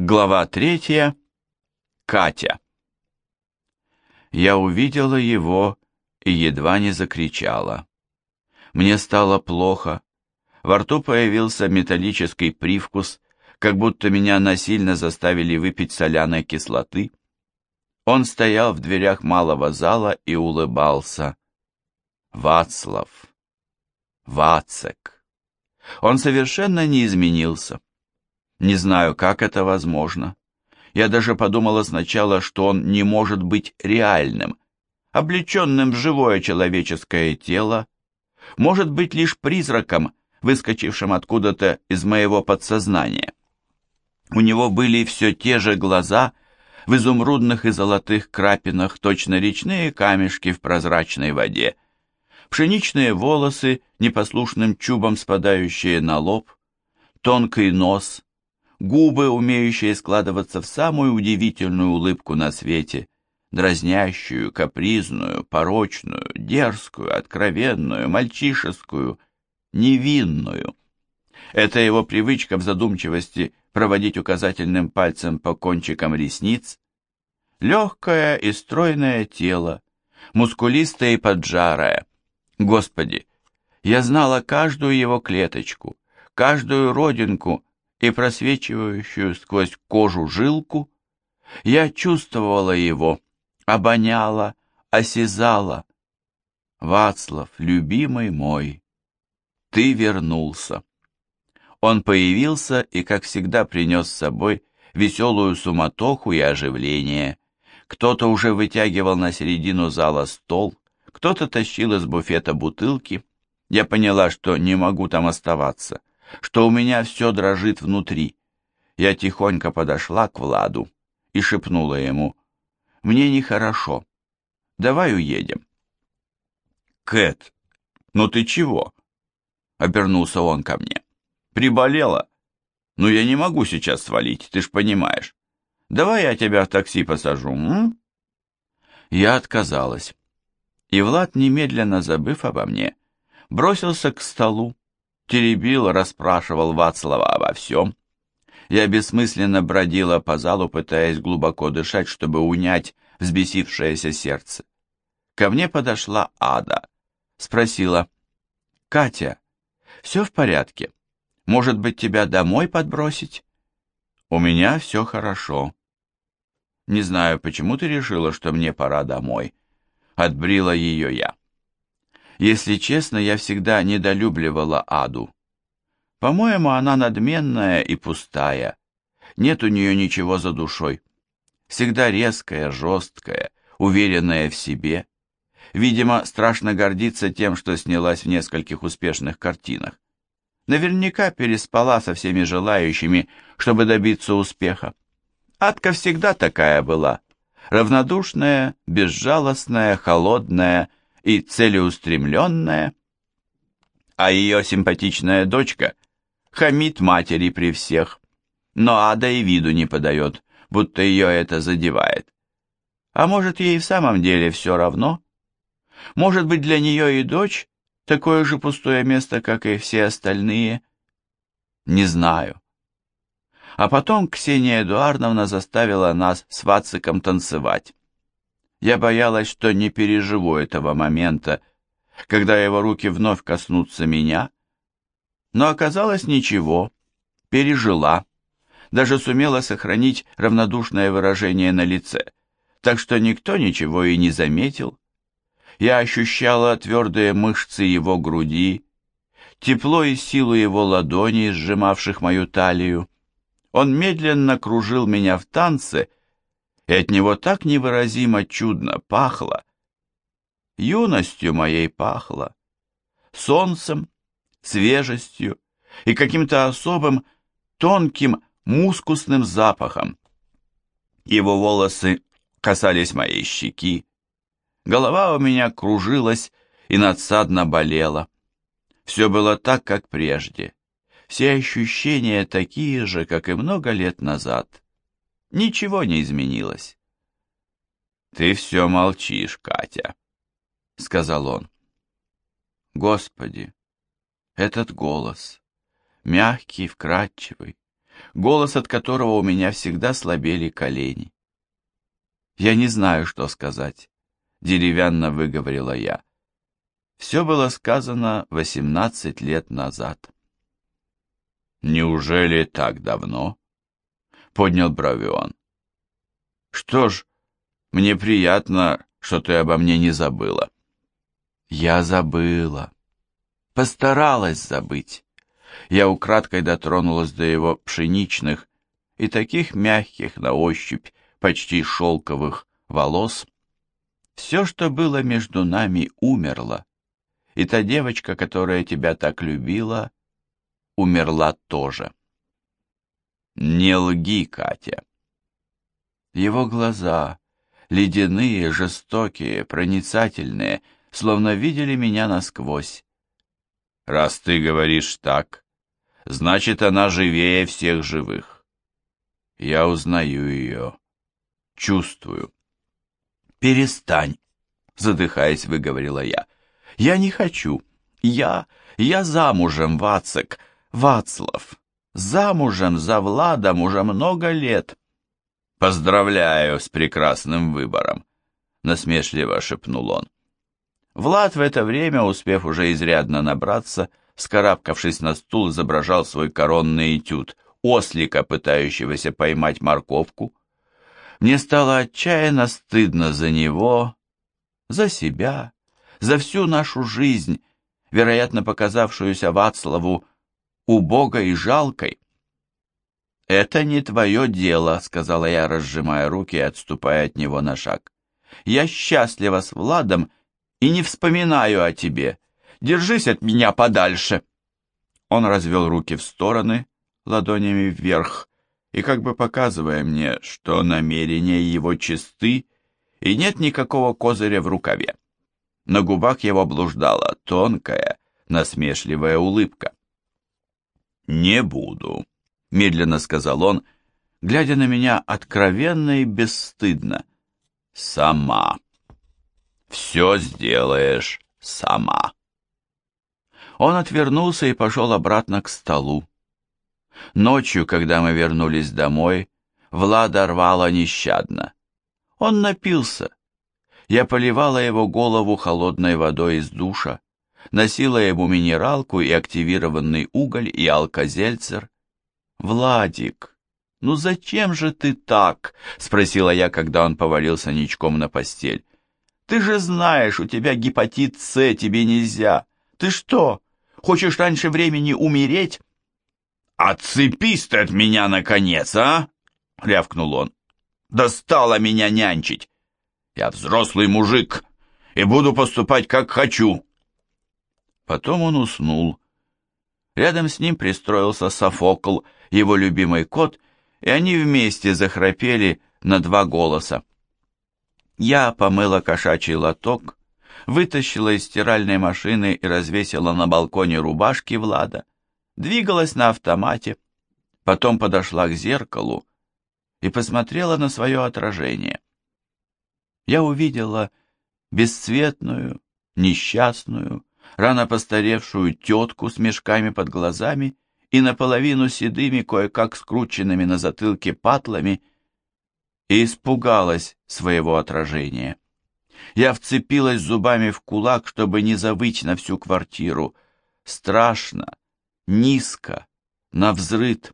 Глава третья. Катя. Я увидела его и едва не закричала. Мне стало плохо. Во рту появился металлический привкус, как будто меня насильно заставили выпить соляной кислоты. Он стоял в дверях малого зала и улыбался. Вацлав. Вацек. Он совершенно не изменился. Не знаю, как это возможно. Я даже подумала сначала, что он не может быть реальным, облеченным в живое человеческое тело, может быть лишь призраком, выскочившим откуда-то из моего подсознания. У него были все те же глаза в изумрудных и золотых крапинах, точно речные камешки в прозрачной воде, пшеничные волосы, непослушным чубом спадающие на лоб, тонкий нос, губы, умеющие складываться в самую удивительную улыбку на свете, дразнящую, капризную, порочную, дерзкую, откровенную, мальчишескую, невинную. Это его привычка в задумчивости проводить указательным пальцем по кончикам ресниц, легкое и стройное тело, мускулистое и поджарое. Господи, я знала каждую его клеточку, каждую родинку и просвечивающую сквозь кожу жилку. Я чувствовала его, обоняла, осязала. Вацлав, любимый мой, ты вернулся. Он появился и, как всегда, принес с собой веселую суматоху и оживление. Кто-то уже вытягивал на середину зала стол, кто-то тащил из буфета бутылки. Я поняла, что не могу там оставаться что у меня все дрожит внутри. Я тихонько подошла к Владу и шепнула ему, «Мне нехорошо. Давай уедем». «Кэт, ну ты чего?» — обернулся он ко мне. «Приболела? Ну я не могу сейчас свалить, ты ж понимаешь. Давай я тебя в такси посажу, м?» Я отказалась. И Влад, немедленно забыв обо мне, бросился к столу, теребил, расспрашивал Вацлава обо всем. Я бессмысленно бродила по залу, пытаясь глубоко дышать, чтобы унять взбесившееся сердце. Ко мне подошла Ада. Спросила, «Катя, все в порядке? Может быть, тебя домой подбросить?» «У меня все хорошо». «Не знаю, почему ты решила, что мне пора домой?» Отбрила ее я. Если честно, я всегда недолюбливала Аду. По-моему, она надменная и пустая. Нет у нее ничего за душой. Всегда резкая, жесткая, уверенная в себе. Видимо, страшно гордиться тем, что снялась в нескольких успешных картинах. Наверняка переспала со всеми желающими, чтобы добиться успеха. Адка всегда такая была. Равнодушная, безжалостная, холодная, и целеустремленная, а ее симпатичная дочка хамит матери при всех, но Ада и виду не подает, будто ее это задевает. А может, ей в самом деле все равно? Может быть, для нее и дочь такое же пустое место, как и все остальные? Не знаю. А потом Ксения Эдуардовна заставила нас с Вациком танцевать. Я боялась, что не переживу этого момента, когда его руки вновь коснутся меня. Но оказалось ничего, пережила, даже сумела сохранить равнодушное выражение на лице, так что никто ничего и не заметил. Я ощущала твердые мышцы его груди, тепло и силу его ладоней, сжимавших мою талию. Он медленно кружил меня в танце, и от него так невыразимо чудно пахло. Юностью моей пахло, солнцем, свежестью и каким-то особым тонким мускусным запахом. Его волосы касались моей щеки, голова у меня кружилась и надсадно болела. Все было так, как прежде. Все ощущения такие же, как и много лет назад. Ничего не изменилось. «Ты все молчишь, Катя», — сказал он. Господи, этот голос, мягкий, вкрадчивый, голос от которого у меня всегда слабели колени. «Я не знаю, что сказать», — деревянно выговорила я. Все было сказано восемнадцать лет назад. «Неужели так давно?» — поднял брови он. «Что ж, мне приятно, что ты обо мне не забыла». «Я забыла. Постаралась забыть». Я украдкой дотронулась до его пшеничных и таких мягких на ощупь, почти шелковых волос. Все, что было между нами, умерло, и та девочка, которая тебя так любила, умерла тоже. Не лги, Катя. Его глаза, ледяные, жестокие, проницательные, словно видели меня насквозь. Раз ты говоришь так, значит, она живее всех живых. Я узнаю ее, чувствую. Перестань, задыхаясь, выговорила я. Я не хочу. Я, я замужем, Вацик, Вацлав, замужем за Владом уже много лет. Поздравляю с прекрасным выбором, насмешливо шепнул он. Влад в это время, успев уже изрядно набраться, скарабкавшись на стул, изображал свой коронный этюд, ослика, пытающегося поймать морковку. Мне стало отчаянно стыдно за него, за себя, за всю нашу жизнь, вероятно, показавшуюся Вацлаву убогой и жалкой. «Это не твое дело», — сказала я, разжимая руки и отступая от него на шаг. «Я счастлива с Владом и не вспоминаю о тебе. Держись от меня подальше». Он развел руки в стороны, ладонями вверх, и как бы показывая мне, что намерения его чисты, и нет никакого козыря в рукаве. На губах его блуждала тонкая, насмешливая улыбка. «Не буду», — медленно сказал он, глядя на меня откровенно и бесстыдно. «Сама. Все сделаешь сама». Он отвернулся и пошел обратно к столу. Ночью, когда мы вернулись домой, Влада рвала нещадно. Он напился. Я поливала его голову холодной водой из душа носила ему минералку и активированный уголь и алкозельцер. «Владик, ну зачем же ты так?» — спросила я, когда он повалился ничком на постель. «Ты же знаешь, у тебя гепатит С, тебе нельзя. Ты что, хочешь раньше времени умереть?» «Отцепись ты от меня, наконец, а!» — рявкнул он. «Достало меня нянчить! Я взрослый мужик и буду поступать, как хочу!» Потом он уснул. Рядом с ним пристроился Софокл, его любимый кот, и они вместе захрапели на два голоса. Я помыла кошачий лоток, вытащила из стиральной машины и развесила на балконе рубашки Влада, двигалась на автомате, потом подошла к зеркалу и посмотрела на свое отражение. Я увидела бесцветную, несчастную, рано постаревшую тетку с мешками под глазами и наполовину седыми, кое-как скрученными на затылке патлами, и испугалась своего отражения. Я вцепилась зубами в кулак, чтобы не завыть на всю квартиру. Страшно, низко, навзрыд.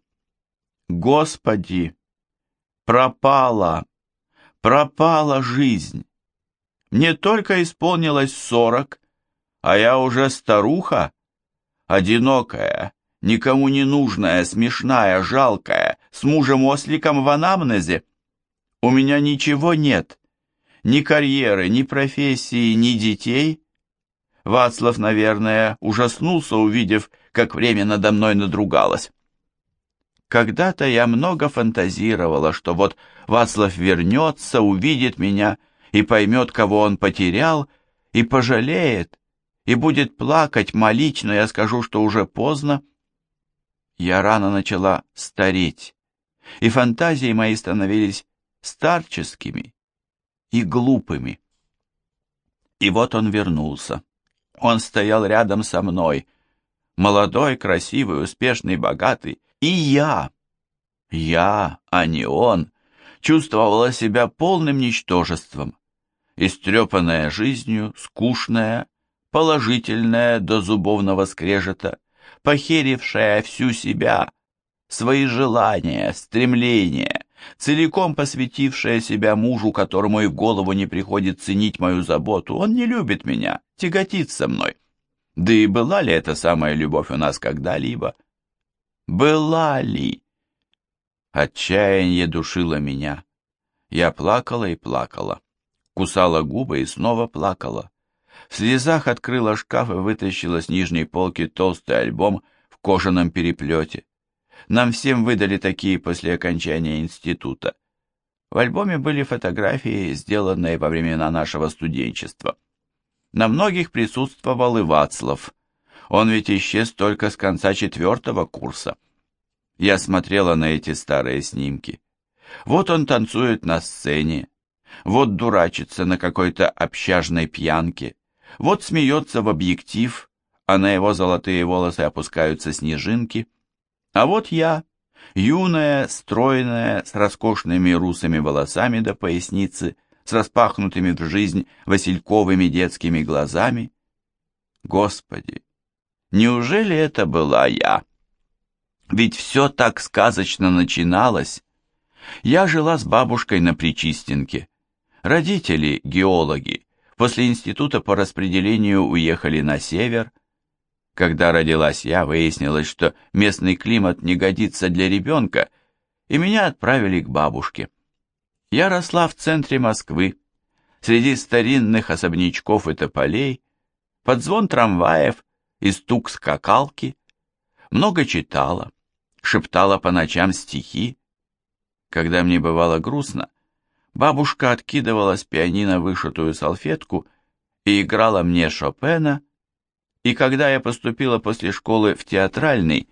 Господи, пропала, пропала жизнь. Мне только исполнилось сорок, а я уже старуха, одинокая, никому не нужная, смешная, жалкая, с мужем-осликом в анамнезе. У меня ничего нет, ни карьеры, ни профессии, ни детей. Вацлав, наверное, ужаснулся, увидев, как время надо мной надругалось. Когда-то я много фантазировала, что вот Вацлав вернется, увидит меня и поймет, кого он потерял, и пожалеет, и будет плакать, молить, но я скажу, что уже поздно. Я рано начала стареть, и фантазии мои становились старческими и глупыми. И вот он вернулся. Он стоял рядом со мной, молодой, красивый, успешный, богатый, и я, Я, а не он, чувствовала себя полным ничтожеством, истрепанная жизнью, скучная, положительная до зубовного скрежета, похерившая всю себя, свои желания, стремления, целиком посвятившая себя мужу, которому и в голову не приходит ценить мою заботу. Он не любит меня, тяготится мной. Да и была ли эта самая любовь у нас когда-либо? Была ли? Отчаяние душило меня. Я плакала и плакала, кусала губы и снова плакала. В слезах открыла шкаф и вытащила с нижней полки толстый альбом в кожаном переплете. Нам всем выдали такие после окончания института. В альбоме были фотографии, сделанные во времена нашего студенчества. На многих присутствовал и Вацлав. Он ведь исчез только с конца четвертого курса. Я смотрела на эти старые снимки. Вот он танцует на сцене, вот дурачится на какой-то общажной пьянке, вот смеется в объектив, а на его золотые волосы опускаются снежинки. А вот я, юная, стройная, с роскошными русыми волосами до поясницы, с распахнутыми в жизнь васильковыми детскими глазами. Господи, неужели это была я? Ведь все так сказочно начиналось. Я жила с бабушкой на Причистенке. Родители, геологи, после института по распределению уехали на север. Когда родилась я, выяснилось, что местный климат не годится для ребенка, и меня отправили к бабушке. Я росла в центре Москвы, среди старинных особнячков и тополей, под звон трамваев и стук скакалки, много читала, шептала по ночам стихи. Когда мне бывало грустно, бабушка откидывала с пианино вышитую салфетку и играла мне Шопена, и когда я поступила после школы в театральный,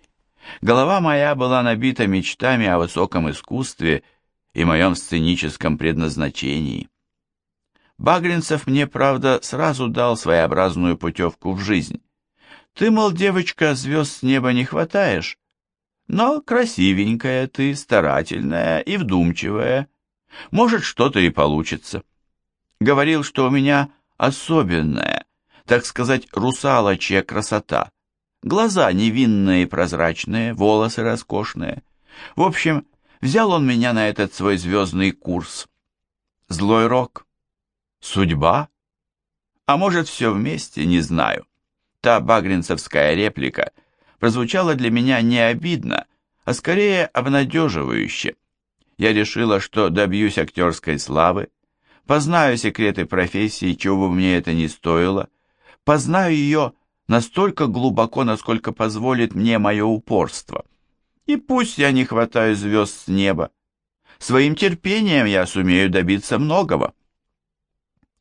голова моя была набита мечтами о высоком искусстве и моем сценическом предназначении. Багринцев мне, правда, сразу дал своеобразную путевку в жизнь. Ты, мол, девочка, звезд с неба не хватаешь, но красивенькая ты, старательная и вдумчивая. Может, что-то и получится. Говорил, что у меня особенная, так сказать, русалочья красота. Глаза невинные и прозрачные, волосы роскошные. В общем, Взял он меня на этот свой звездный курс. Злой рок? Судьба? А может, все вместе, не знаю. Та багринцевская реплика прозвучала для меня не обидно, а скорее обнадеживающе. Я решила, что добьюсь актерской славы, познаю секреты профессии, чего бы мне это ни стоило, познаю ее настолько глубоко, насколько позволит мне мое упорство. И пусть я не хватаю звезд с неба, своим терпением я сумею добиться многого.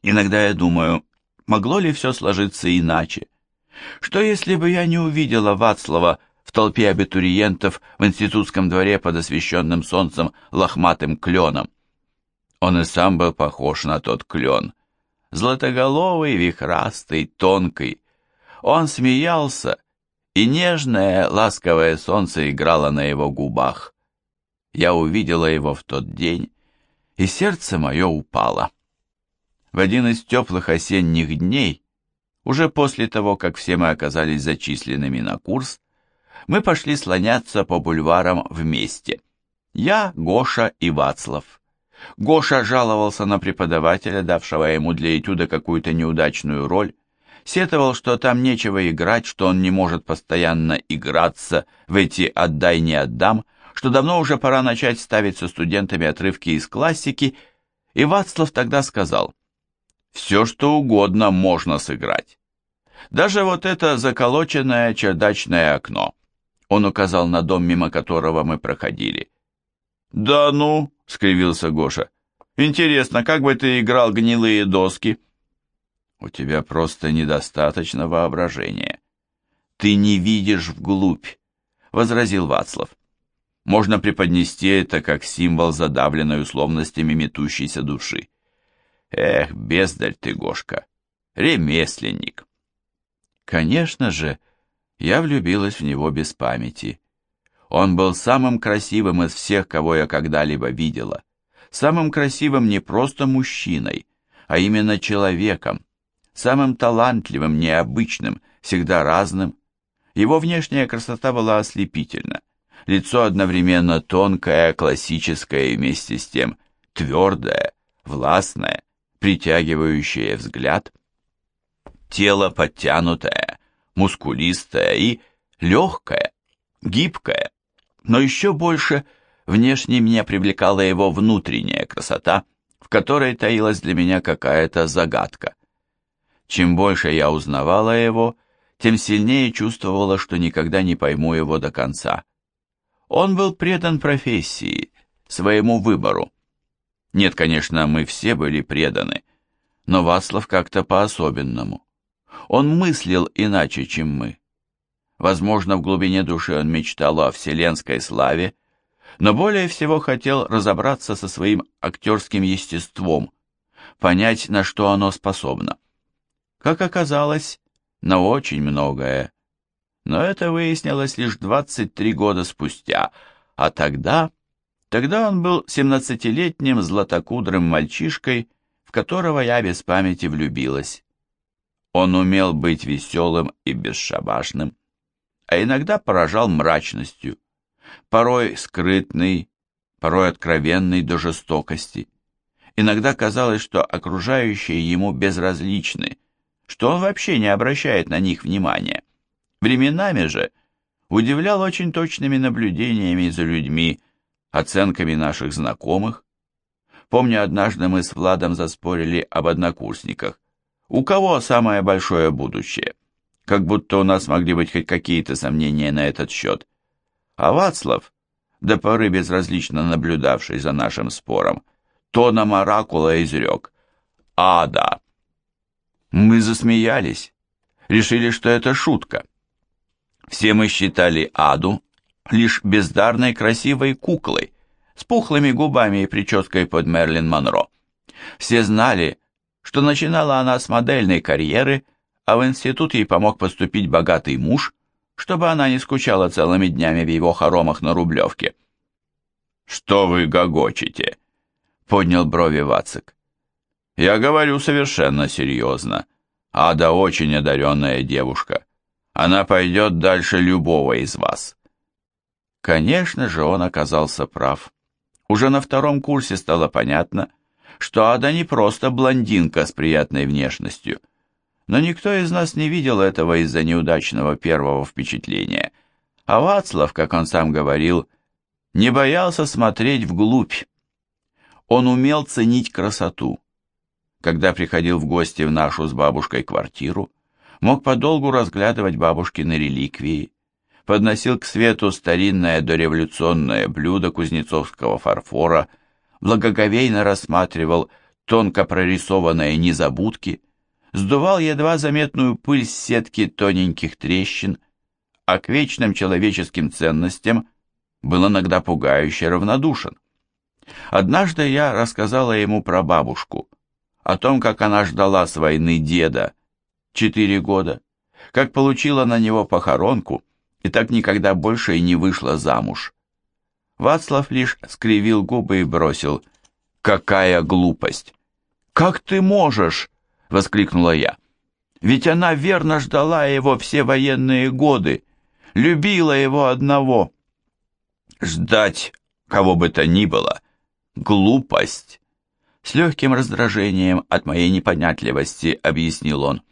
Иногда я думаю, могло ли все сложиться иначе? Что если бы я не увидела Вацлава в толпе абитуриентов в институтском дворе под освещенным солнцем лохматым кленом? Он и сам был похож на тот клен. Златоголовый, вихрастый, тонкий. Он смеялся и нежное, ласковое солнце играло на его губах. Я увидела его в тот день, и сердце мое упало. В один из теплых осенних дней, уже после того, как все мы оказались зачисленными на курс, мы пошли слоняться по бульварам вместе. Я, Гоша и Вацлав. Гоша жаловался на преподавателя, давшего ему для этюда какую-то неудачную роль, сетовал, что там нечего играть, что он не может постоянно играться в эти «отдай, не отдам», что давно уже пора начать ставить со студентами отрывки из классики, и Вацлав тогда сказал, «Все, что угодно можно сыграть. Даже вот это заколоченное чердачное окно». Он указал на дом, мимо которого мы проходили. «Да ну», — скривился Гоша, — «интересно, как бы ты играл гнилые доски?» У тебя просто недостаточно воображения. Ты не видишь вглубь, возразил Вацлав. Можно преподнести это как символ задавленной условностями метущейся души. Эх, бездарь ты, Гошка, ремесленник. Конечно же, я влюбилась в него без памяти. Он был самым красивым из всех, кого я когда-либо видела. Самым красивым не просто мужчиной, а именно человеком. Самым талантливым, необычным, всегда разным. Его внешняя красота была ослепительна. Лицо одновременно тонкое, классическое и вместе с тем твердое, властное, притягивающее взгляд. Тело подтянутое, мускулистое и легкое, гибкое, но еще больше внешне меня привлекала его внутренняя красота, в которой таилась для меня какая-то загадка. Чем больше я узнавала его, тем сильнее чувствовала, что никогда не пойму его до конца. Он был предан профессии, своему выбору. Нет, конечно, мы все были преданы, но Васлов как-то по-особенному. Он мыслил иначе, чем мы. Возможно, в глубине души он мечтал о вселенской славе, но более всего хотел разобраться со своим актерским естеством, понять, на что оно способно. Как оказалось, на очень многое. Но это выяснилось лишь 23 года спустя, а тогда... Тогда он был семнадцатилетним златокудрым мальчишкой, в которого я без памяти влюбилась. Он умел быть веселым и бесшабашным, а иногда поражал мрачностью, порой скрытный, порой откровенный до жестокости. Иногда казалось, что окружающие ему безразличны, что он вообще не обращает на них внимания. Временами же удивлял очень точными наблюдениями за людьми, оценками наших знакомых. Помню, однажды мы с Владом заспорили об однокурсниках. У кого самое большое будущее? как будто у нас могли быть хоть какие-то сомнения на этот счет. А Вацлав, до поры безразлично наблюдавший за нашим спором, тоном оракула изрек «Ада». Мы засмеялись, решили, что это шутка. Все мы считали Аду лишь бездарной красивой куклой, с пухлыми губами и прической под Мерлин Монро. Все знали, что начинала она с модельной карьеры, а в институт ей помог поступить богатый муж, чтобы она не скучала целыми днями в его хоромах на Рублевке. «Что вы гогочете?» — поднял брови Вацик. «Я говорю совершенно серьезно. Ада очень одаренная девушка. Она пойдет дальше любого из вас». Конечно же, он оказался прав. Уже на втором курсе стало понятно, что Ада не просто блондинка с приятной внешностью — но никто из нас не видел этого из-за неудачного первого впечатления. А Вацлав, как он сам говорил, не боялся смотреть вглубь. Он умел ценить красоту. Когда приходил в гости в нашу с бабушкой квартиру, мог подолгу разглядывать бабушкины реликвии, подносил к свету старинное дореволюционное блюдо кузнецовского фарфора, благоговейно рассматривал тонко прорисованные незабудки – сдувал едва заметную пыль с сетки тоненьких трещин, а к вечным человеческим ценностям был иногда пугающе равнодушен. Однажды я рассказала ему про бабушку, о том, как она ждала с войны деда четыре года, как получила на него похоронку и так никогда больше и не вышла замуж. Вацлав лишь скривил губы и бросил «Какая глупость! Как ты можешь?» воскликнула я. Ведь она верно ждала его все военные годы, любила его одного. Ждать кого бы то ни было — глупость. С легким раздражением от моей непонятливости объяснил он.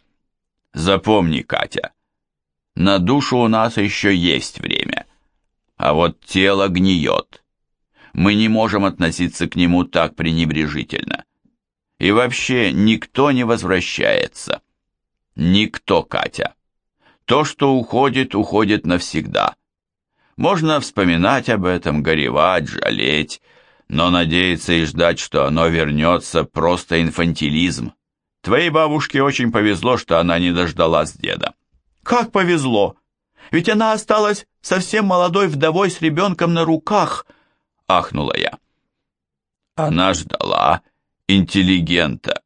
Запомни, Катя, на душу у нас еще есть время, а вот тело гниет. Мы не можем относиться к нему так пренебрежительно. И вообще никто не возвращается. Никто, Катя. То, что уходит, уходит навсегда. Можно вспоминать об этом, горевать, жалеть, но надеяться и ждать, что оно вернется, просто инфантилизм. Твоей бабушке очень повезло, что она не дождалась деда. Как повезло? Ведь она осталась совсем молодой вдовой с ребенком на руках, ахнула я. Она ждала интеллигента,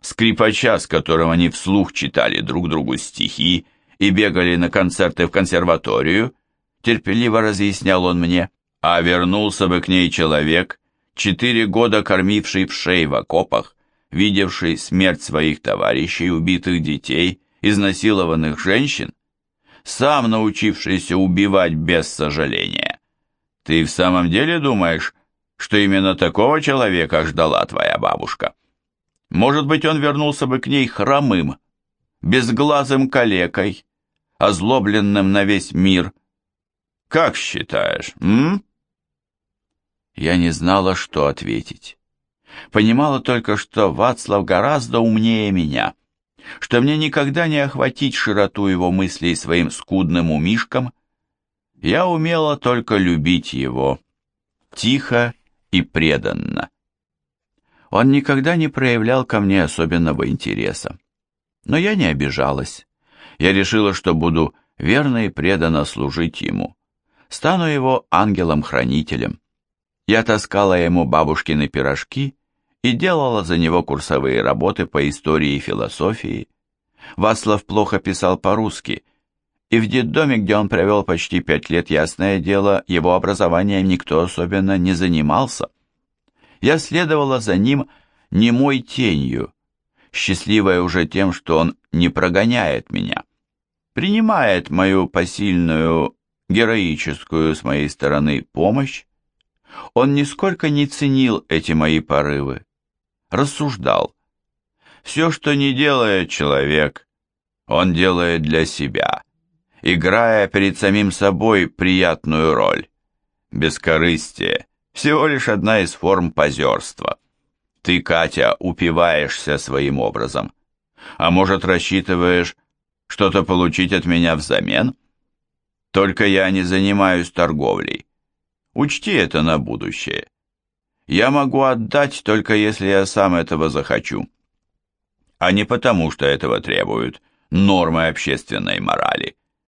скрипача, с которым они вслух читали друг другу стихи и бегали на концерты в консерваторию, терпеливо разъяснял он мне, а вернулся бы к ней человек, четыре года кормивший в шей в окопах, видевший смерть своих товарищей, убитых детей, изнасилованных женщин, сам научившийся убивать без сожаления. Ты в самом деле думаешь, что именно такого человека ждала твоя бабушка? Может быть, он вернулся бы к ней хромым, безглазым калекой, озлобленным на весь мир. Как считаешь, м? Я не знала, что ответить. Понимала только, что Вацлав гораздо умнее меня, что мне никогда не охватить широту его мыслей своим скудным умишком. Я умела только любить его, тихо и преданно. Он никогда не проявлял ко мне особенного интереса. Но я не обижалась. Я решила, что буду верно и преданно служить ему. Стану его ангелом-хранителем. Я таскала ему бабушкины пирожки и делала за него курсовые работы по истории и философии. Васлав плохо писал по-русски, и в детдоме, где он провел почти пять лет, ясное дело, его образованием никто особенно не занимался. Я следовала за ним немой тенью, счастливая уже тем, что он не прогоняет меня, принимает мою посильную, героическую с моей стороны помощь. Он нисколько не ценил эти мои порывы, рассуждал. Все, что не делает человек, он делает для себя, играя перед самим собой приятную роль. Бескорыстие – всего лишь одна из форм позерства. Ты, Катя, упиваешься своим образом. А может, рассчитываешь что-то получить от меня взамен? Только я не занимаюсь торговлей. Учти это на будущее. Я могу отдать, только если я сам этого захочу. А не потому, что этого требуют нормы общественной морали.